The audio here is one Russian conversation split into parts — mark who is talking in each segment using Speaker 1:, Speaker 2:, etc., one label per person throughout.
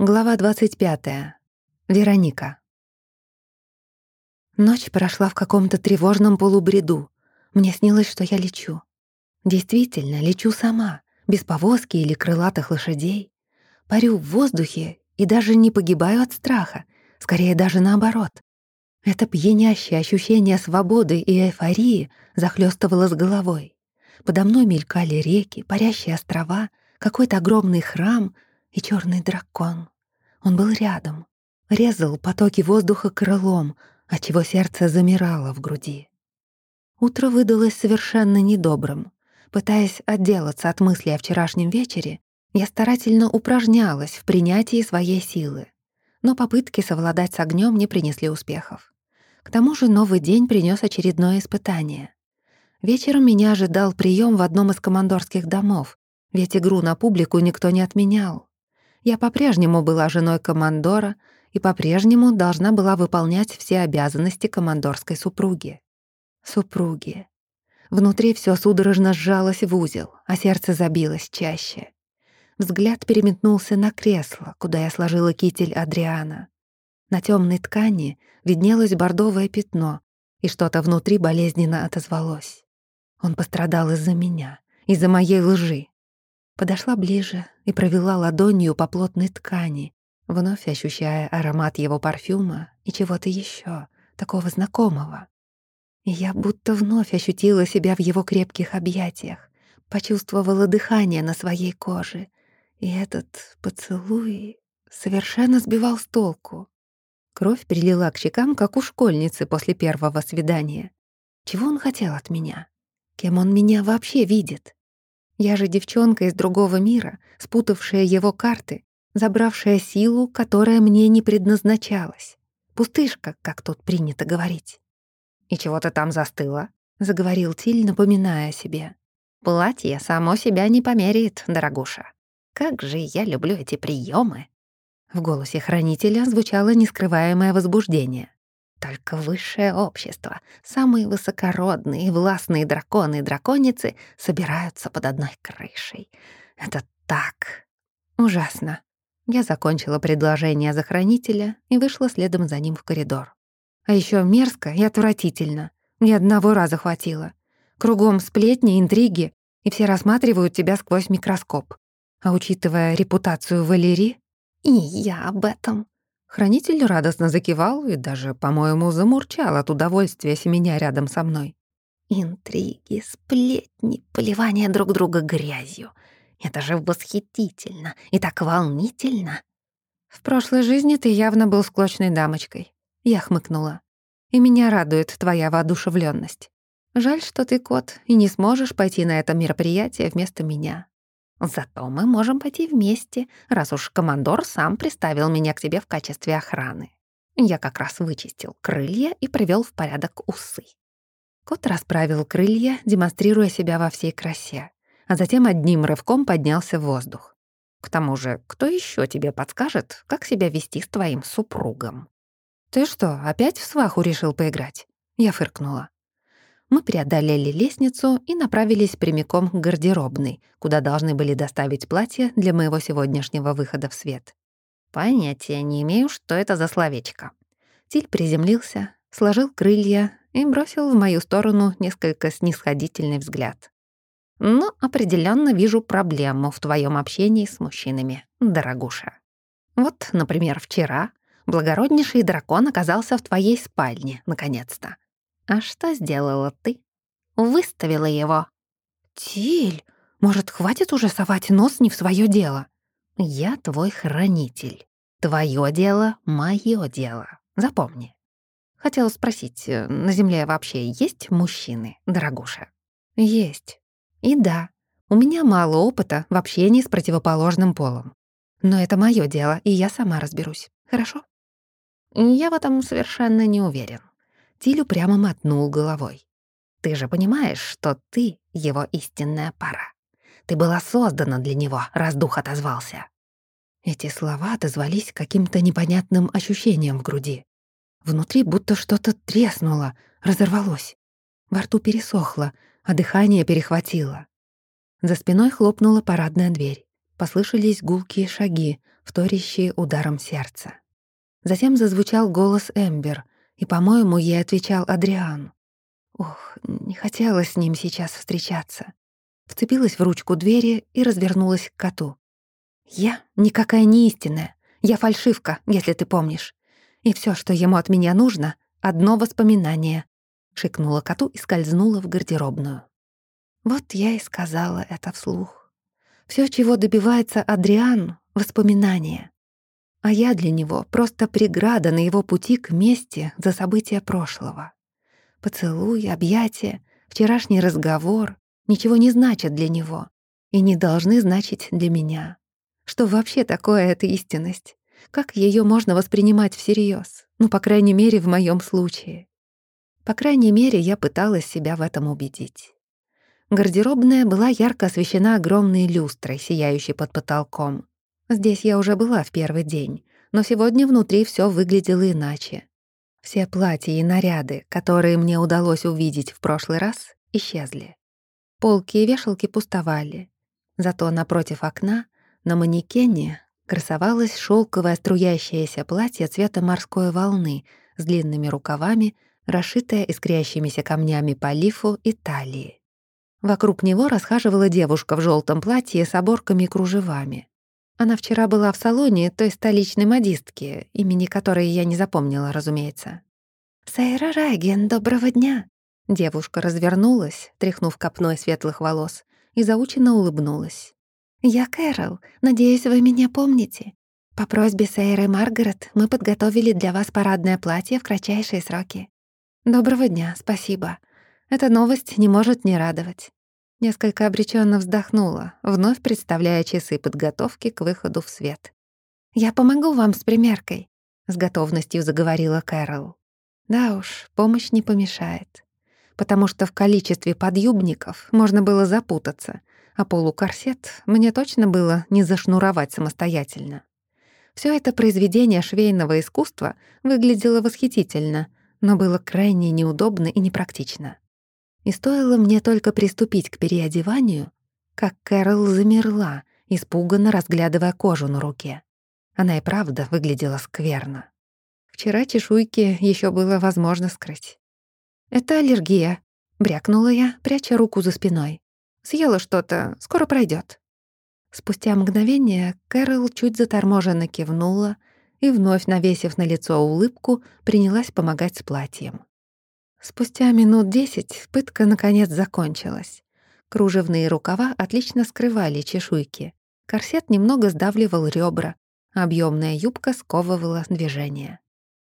Speaker 1: Глава 25. Вероника. Ночь прошла в каком-то тревожном полубреду. Мне снилось, что я лечу. Действительно, лечу сама, без повозки или крылатых лошадей. Парю в воздухе и даже не погибаю от страха, скорее даже наоборот. Это пьянящее ощущение свободы и эйфории захлестывало с головой. Подо мной мелькали реки, парящие острова, какой-то огромный храм — и черный дракон. Он был рядом, резал потоки воздуха крылом, отчего сердце замирало в груди. Утро выдалось совершенно недобрым. Пытаясь отделаться от мысли о вчерашнем вечере, я старательно упражнялась в принятии своей силы. Но попытки совладать с огнем не принесли успехов. К тому же новый день принес очередное испытание. Вечером меня ожидал прием в одном из командорских домов, ведь игру на публику никто не отменял. Я по-прежнему была женой командора и по-прежнему должна была выполнять все обязанности командорской супруги. Супруги. Внутри все судорожно сжалось в узел, а сердце забилось чаще. Взгляд переметнулся на кресло, куда я сложила китель Адриана. На темной ткани виднелось бордовое пятно, и что-то внутри болезненно отозвалось. Он пострадал из-за меня, из-за моей лжи, Подошла ближе и провела ладонью по плотной ткани, вновь ощущая аромат его парфюма и чего-то еще такого знакомого. И я будто вновь ощутила себя в его крепких объятиях, почувствовала дыхание на своей коже, и этот поцелуй совершенно сбивал с толку. Кровь прилила к щекам, как у школьницы после первого свидания. Чего он хотел от меня? Кем он меня вообще видит? Я же девчонка из другого мира, спутавшая его карты, забравшая силу, которая мне не предназначалась. Пустышка, как тут принято говорить. «И чего ты там застыла?» — заговорил Тиль, напоминая о себе. «Платье само себя не померяет, дорогуша. Как же я люблю эти приемы. В голосе хранителя звучало нескрываемое возбуждение. Только высшее общество, самые высокородные и властные драконы и драконицы собираются под одной крышей. Это так ужасно. Я закончила предложение за хранителя и вышла следом за ним в коридор. А еще мерзко и отвратительно. Ни одного раза хватило. Кругом сплетни, интриги, и все рассматривают тебя сквозь микроскоп. А учитывая репутацию Валерии, и я об этом. Хранитель радостно закивал и даже, по-моему, замурчал от удовольствия семеня рядом со мной. Интриги, сплетни, поливание друг друга грязью. Это же восхитительно и так волнительно. В прошлой жизни ты явно был склочной дамочкой. Я хмыкнула. И меня радует твоя воодушевленность. Жаль, что ты кот и не сможешь пойти на это мероприятие вместо меня. Зато мы можем пойти вместе, раз уж командор сам приставил меня к тебе в качестве охраны. Я как раз вычистил крылья и привел в порядок усы. Кот расправил крылья, демонстрируя себя во всей красе, а затем одним рывком поднялся в воздух. К тому же, кто еще тебе подскажет, как себя вести с твоим супругом? «Ты что, опять в сваху решил поиграть?» Я фыркнула мы преодолели лестницу и направились прямиком к гардеробной, куда должны были доставить платье для моего сегодняшнего выхода в свет. Понятия не имею, что это за словечко. Тиль приземлился, сложил крылья и бросил в мою сторону несколько снисходительный взгляд. Но определенно вижу проблему в твоем общении с мужчинами, дорогуша. Вот, например, вчера благороднейший дракон оказался в твоей спальне, наконец-то. А что сделала ты? Выставила его. Тиль, может, хватит уже совать нос не в свое дело? Я твой хранитель. Твое дело — мое дело. Запомни. Хотела спросить, э, на Земле вообще есть мужчины, дорогуша? Есть. И да, у меня мало опыта в общении с противоположным полом. Но это мое дело, и я сама разберусь. Хорошо? Я в этом совершенно не уверен. Тилю прямо мотнул головой. «Ты же понимаешь, что ты — его истинная пара. Ты была создана для него, раз дух отозвался». Эти слова отозвались каким-то непонятным ощущением в груди. Внутри будто что-то треснуло, разорвалось. Во рту пересохло, а дыхание перехватило. За спиной хлопнула парадная дверь. Послышались гулкие шаги, вторящие ударом сердца. Затем зазвучал голос Эмбер, и, по-моему, ей отвечал Адриан. Ох, не хотелось с ним сейчас встречаться. Вцепилась в ручку двери и развернулась к коту. «Я никакая не истинная. Я фальшивка, если ты помнишь. И все, что ему от меня нужно — одно воспоминание», — шикнула коту и скользнула в гардеробную. Вот я и сказала это вслух. Все, чего добивается Адриан — воспоминания. А я для него просто преграда на его пути к мести за события прошлого. Поцелуй, объятия, вчерашний разговор ничего не значат для него и не должны значить для меня. Что вообще такое эта истинность? Как ее можно воспринимать всерьез? Ну, по крайней мере, в моем случае. По крайней мере, я пыталась себя в этом убедить. Гардеробная была ярко освещена огромной люстрой, сияющей под потолком. Здесь я уже была в первый день, но сегодня внутри все выглядело иначе. Все платья и наряды, которые мне удалось увидеть в прошлый раз, исчезли. Полки и вешалки пустовали. Зато напротив окна, на манекене, красовалось шелковое струящееся платье цвета морской волны с длинными рукавами, расшитое искрящимися камнями по лифу и талии. Вокруг него расхаживала девушка в желтом платье с оборками и кружевами. Она вчера была в салоне той столичной модистки, имени которой я не запомнила, разумеется. «Сайра Райген, доброго дня!» Девушка развернулась, тряхнув копной светлых волос, и заученно улыбнулась. «Я Кэрол. Надеюсь, вы меня помните. По просьбе Сейры Маргарет мы подготовили для вас парадное платье в кратчайшие сроки. Доброго дня, спасибо. Эта новость не может не радовать. Несколько обреченно вздохнула, вновь представляя часы подготовки к выходу в свет. «Я помогу вам с примеркой», — с готовностью заговорила Кэрол. Да уж, помощь не помешает. Потому что в количестве подъюбников можно было запутаться, а полукорсет мне точно было не зашнуровать самостоятельно. Все это произведение швейного искусства выглядело восхитительно, но было крайне неудобно и непрактично. И стоило мне только приступить к переодеванию, как Кэрол замерла, испуганно разглядывая кожу на руке. Она и правда выглядела скверно. Вчера чешуйки еще было возможно скрыть. «Это аллергия», — брякнула я, пряча руку за спиной. «Съела что-то, скоро пройдет. Спустя мгновение Кэрол чуть заторможенно кивнула и, вновь навесив на лицо улыбку, принялась помогать с платьем. Спустя минут десять пытка наконец закончилась. Кружевные рукава отлично скрывали чешуйки. Корсет немного сдавливал ребра. Объемная юбка сковывала движение.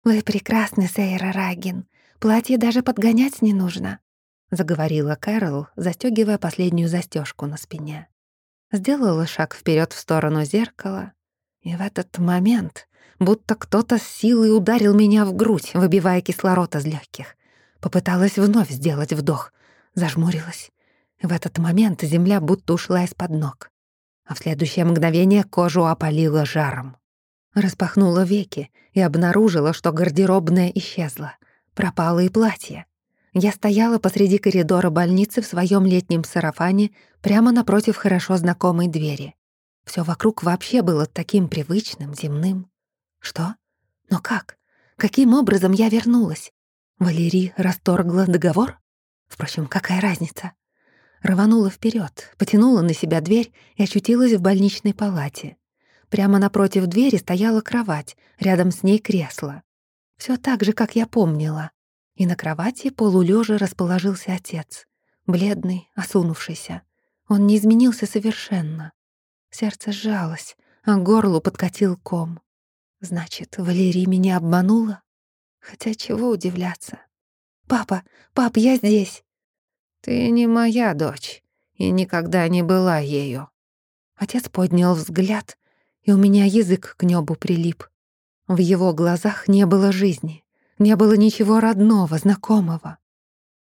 Speaker 1: «Вы прекрасны, Сейра Рагин. Платье даже подгонять не нужно», — заговорила Кэрол, застегивая последнюю застежку на спине. Сделала шаг вперед в сторону зеркала, и в этот момент будто кто-то с силой ударил меня в грудь, выбивая кислород из легких. Попыталась вновь сделать вдох, зажмурилась. В этот момент земля будто ушла из-под ног. А в следующее мгновение кожу опалило жаром. Распахнула веки и обнаружила, что гардеробная исчезла. Пропало и платье. Я стояла посреди коридора больницы в своем летнем сарафане прямо напротив хорошо знакомой двери. Все вокруг вообще было таким привычным, земным. Что? Но как? Каким образом я вернулась? Валерий расторгла договор? Впрочем, какая разница? Рванула вперед, потянула на себя дверь и очутилась в больничной палате. Прямо напротив двери стояла кровать, рядом с ней кресло. Все так же, как я помнила. И на кровати полулежа расположился отец. Бледный, осунувшийся. Он не изменился совершенно. Сердце сжалось, а горлу подкатил ком. Значит, Валерий меня обманула? Хотя чего удивляться? «Папа, пап, я здесь!»
Speaker 2: «Ты не моя дочь и никогда не была ею.
Speaker 1: Отец поднял взгляд, и у меня язык к небу прилип. В его глазах не было жизни, не было ничего родного, знакомого.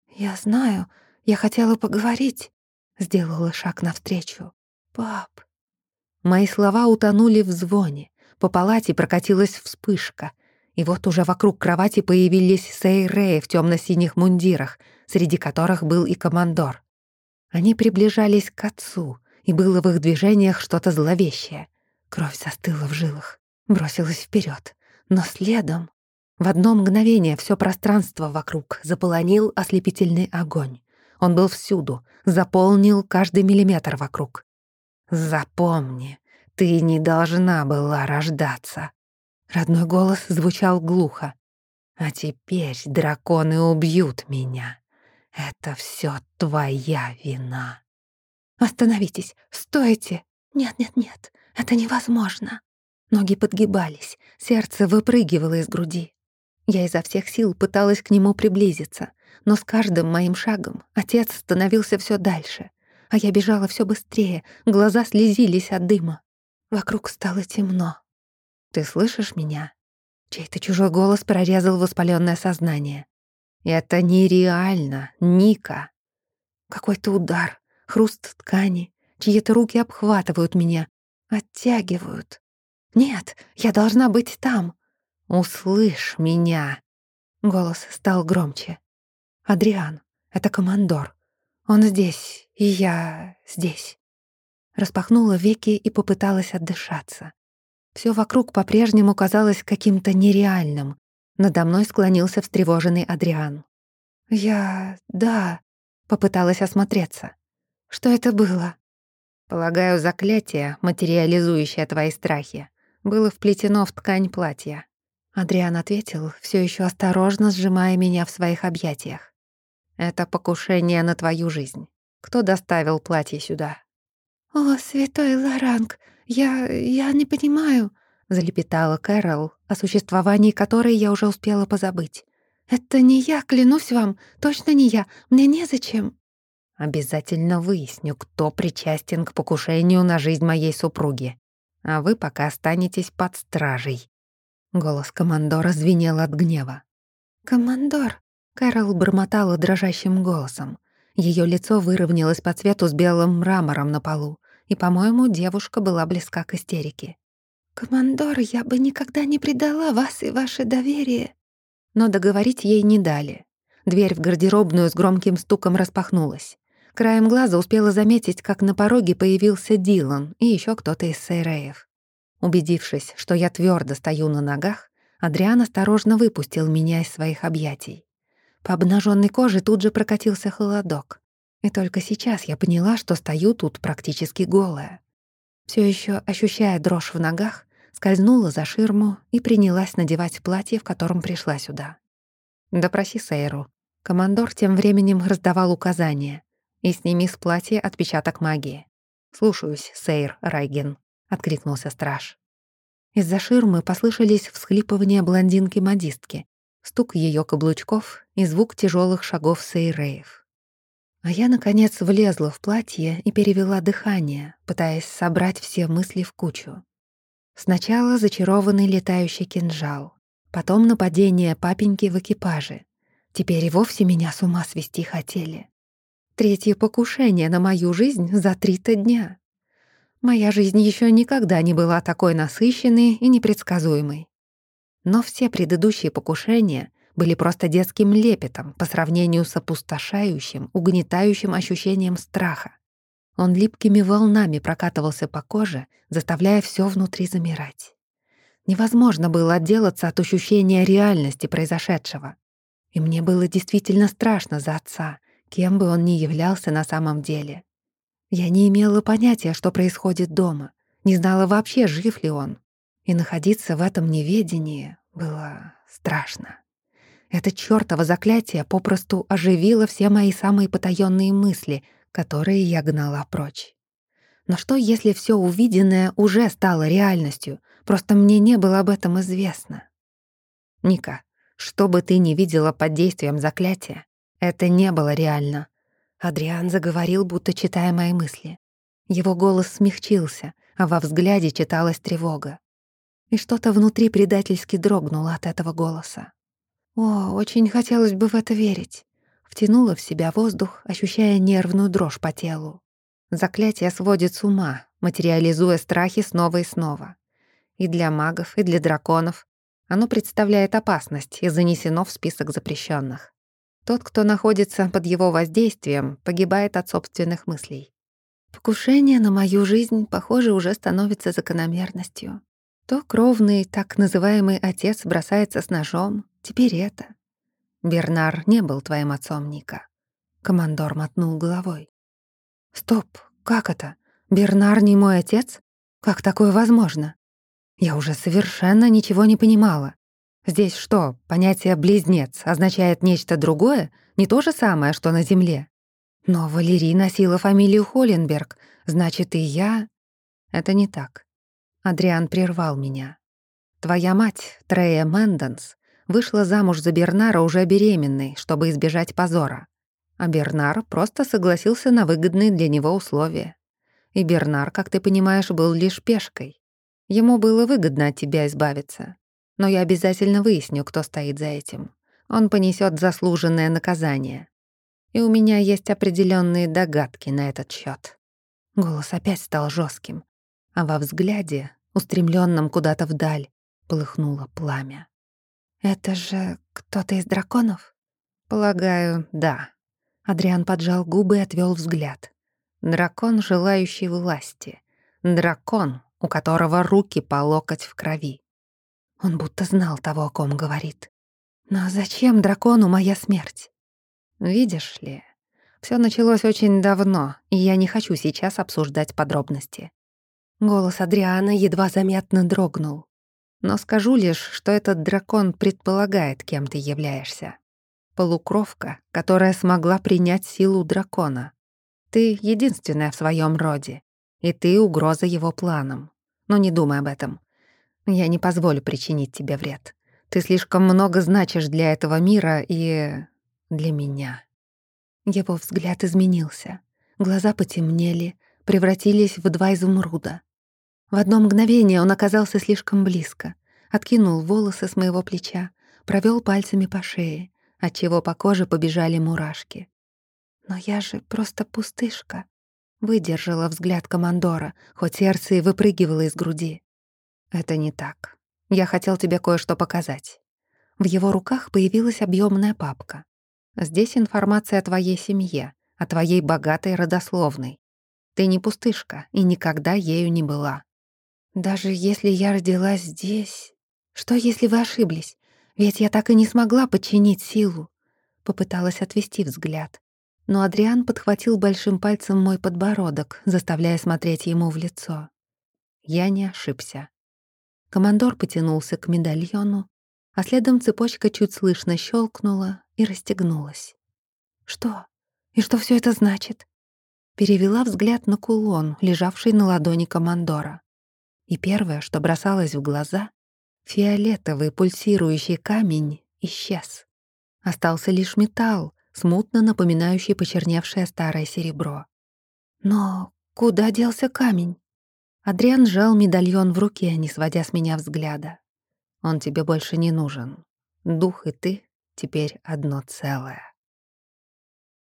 Speaker 1: «Я знаю, я хотела поговорить», — сделала шаг навстречу. «Пап». Мои слова утонули в звоне. По палате прокатилась вспышка. И вот уже вокруг кровати появились сейреи в темно синих мундирах, среди которых был и командор. Они приближались к отцу, и было в их движениях что-то зловещее. Кровь застыла в жилах, бросилась вперед, но следом в одно мгновение все пространство вокруг заполонил ослепительный огонь. Он был всюду, заполнил каждый миллиметр вокруг. «Запомни, ты не должна была рождаться». Родной голос звучал глухо. «А теперь драконы убьют меня. Это все твоя вина».
Speaker 3: «Остановитесь! Стойте! Нет-нет-нет, это невозможно!» Ноги подгибались, сердце выпрыгивало из груди. Я изо всех сил пыталась к нему приблизиться, но с каждым моим шагом отец становился все дальше, а я бежала все быстрее, глаза слезились от дыма. Вокруг стало темно.
Speaker 1: «Ты слышишь меня?» Чей-то чужой голос прорезал воспаленное сознание. «Это нереально, Ника!»
Speaker 3: Какой-то удар, хруст ткани, чьи-то руки обхватывают меня, оттягивают. «Нет, я должна быть там!»
Speaker 1: «Услышь меня!»
Speaker 3: Голос стал громче. «Адриан, это командор. Он здесь, и я здесь». Распахнула веки и попыталась отдышаться. Все вокруг по-прежнему казалось каким-то нереальным. Надо мной склонился встревоженный Адриан. «Я... да...» — попыталась осмотреться. «Что это было?»
Speaker 1: «Полагаю, заклятие, материализующее твои страхи, было вплетено в ткань платья.
Speaker 3: Адриан ответил, все еще осторожно сжимая меня в своих объятиях.
Speaker 1: «Это покушение на твою жизнь. Кто доставил платье сюда?»
Speaker 3: «О, святой Ларанг, я... я не понимаю», — залепетала Кэрол, о существовании которой я уже успела позабыть. «Это не я, клянусь вам, точно не я, мне незачем».
Speaker 1: «Обязательно выясню, кто причастен к покушению на жизнь моей супруги. А вы пока останетесь под стражей», Голос командора звенел от гнева.
Speaker 3: «Командор!» — Кэрол бормотала дрожащим голосом. Ее лицо выровнялось по цвету с белым мрамором на полу, и, по-моему, девушка была близка к истерике. «Командор, я бы никогда не предала вас и ваше доверие!»
Speaker 1: Но договорить ей не дали. Дверь в гардеробную с громким стуком распахнулась. Краем глаза успела заметить, как на пороге появился Дилан и еще кто-то из Сейреев. Убедившись, что я твердо стою на ногах, Адриан осторожно выпустил меня из своих объятий. По обнаженной коже тут же прокатился холодок. И только сейчас я поняла, что стою тут практически голая. Все еще ощущая дрожь в ногах, скользнула за ширму и принялась надевать платье, в котором пришла сюда. «Допроси Сейру». Командор тем временем раздавал указания. «И сними с платья отпечаток магии». «Слушаюсь, Сейр Райген» откликнулся страж. Из-за ширмы послышались всхлипывания блондинки-модистки, стук ее каблучков и звук тяжелых шагов Сейреев. А я, наконец, влезла в платье и перевела дыхание, пытаясь собрать все мысли в кучу. Сначала зачарованный летающий кинжал, потом нападение папеньки в экипаже. Теперь и вовсе меня с ума свести хотели. Третье покушение на мою жизнь за три-то дня. Моя жизнь еще никогда не была такой насыщенной и непредсказуемой. Но все предыдущие покушения были просто детским лепетом по сравнению с опустошающим, угнетающим ощущением страха. Он липкими волнами прокатывался по коже, заставляя все внутри замирать. Невозможно было отделаться от ощущения реальности произошедшего. И мне было действительно страшно за отца, кем бы он ни являлся на самом деле. Я не имела понятия, что происходит дома, не знала вообще, жив ли он. И находиться в этом неведении было страшно. Это чёртово заклятие попросту оживило все мои самые потаённые мысли, которые я гнала прочь. Но что, если всё увиденное уже стало реальностью, просто мне не было об этом известно? Ника, что бы ты ни видела под действием заклятия, это не было реально. Адриан заговорил, будто читая мои мысли. Его голос смягчился, а во взгляде читалась тревога. И что-то внутри предательски дрогнуло от этого голоса. О, очень хотелось бы в это верить. Втянула в себя воздух, ощущая нервную дрожь по телу. Заклятие сводит с ума, материализуя страхи снова и снова. И для магов, и для драконов оно представляет опасность и занесено в список запрещенных. Тот, кто находится под его воздействием, погибает от собственных мыслей. Покушение на мою жизнь, похоже, уже становится закономерностью. То кровный, так называемый отец бросается с ножом, теперь это. Бернар не был твоим отцом, Ника. Командор мотнул головой. Стоп, как это? Бернар не мой отец? Как такое возможно? Я уже совершенно ничего не понимала. Здесь что, понятие «близнец» означает нечто другое, не то же самое, что на Земле? Но Валерий носила фамилию Холленберг, значит, и я... Это не так. Адриан прервал меня. Твоя мать, Трея Мэнденс, вышла замуж за Бернара уже беременной, чтобы избежать позора. А Бернар просто согласился на выгодные для него условия. И Бернар, как ты понимаешь, был лишь пешкой. Ему было выгодно от тебя избавиться. Но я обязательно выясню, кто стоит за этим. Он понесет заслуженное наказание и у меня есть определенные догадки на этот счет. Голос опять стал жестким, а во взгляде, устремленном куда-то вдаль, полыхнуло пламя. «Это же кто-то из драконов?» «Полагаю, да». Адриан поджал губы и отвел взгляд. «Дракон, желающий власти. Дракон, у которого руки по локоть в крови». Он будто знал того, о ком говорит. «Но зачем дракону моя смерть?» Видишь ли, все началось очень давно, и я не хочу сейчас обсуждать подробности. Голос Адриана едва заметно дрогнул. Но скажу лишь, что этот дракон предполагает, кем ты являешься. Полукровка, которая смогла принять силу дракона. Ты единственная в своем роде, и ты угроза его планам. Но не думай об этом. Я не позволю причинить тебе вред. Ты слишком много значишь для этого мира и для меня. Его взгляд изменился. Глаза потемнели, превратились в два изумруда. В одно мгновение он оказался слишком близко, откинул волосы с моего плеча, провел пальцами по шее, отчего по коже побежали мурашки. «Но я же просто пустышка», — выдержала взгляд командора, хоть сердце и выпрыгивало из груди. «Это не так. Я хотел тебе кое-что показать». В его руках появилась объемная папка. Здесь информация о твоей семье, о твоей богатой родословной. Ты не пустышка и никогда ею не была. Даже если я родилась здесь... Что, если вы ошиблись? Ведь я так и не смогла подчинить силу. Попыталась отвести взгляд. Но Адриан подхватил большим пальцем мой подбородок, заставляя смотреть ему в лицо. Я не ошибся. Командор потянулся к медальону, а следом цепочка чуть слышно щелкнула и расстегнулась. «Что? И что все это значит?» Перевела взгляд на кулон, лежавший на ладони командора. И первое, что бросалось в глаза — фиолетовый пульсирующий камень исчез. Остался лишь металл, смутно напоминающий почерневшее старое серебро. «Но куда делся камень?» Адриан сжал медальон в руке, не сводя с меня взгляда. Он тебе больше не нужен. Дух и ты теперь одно целое.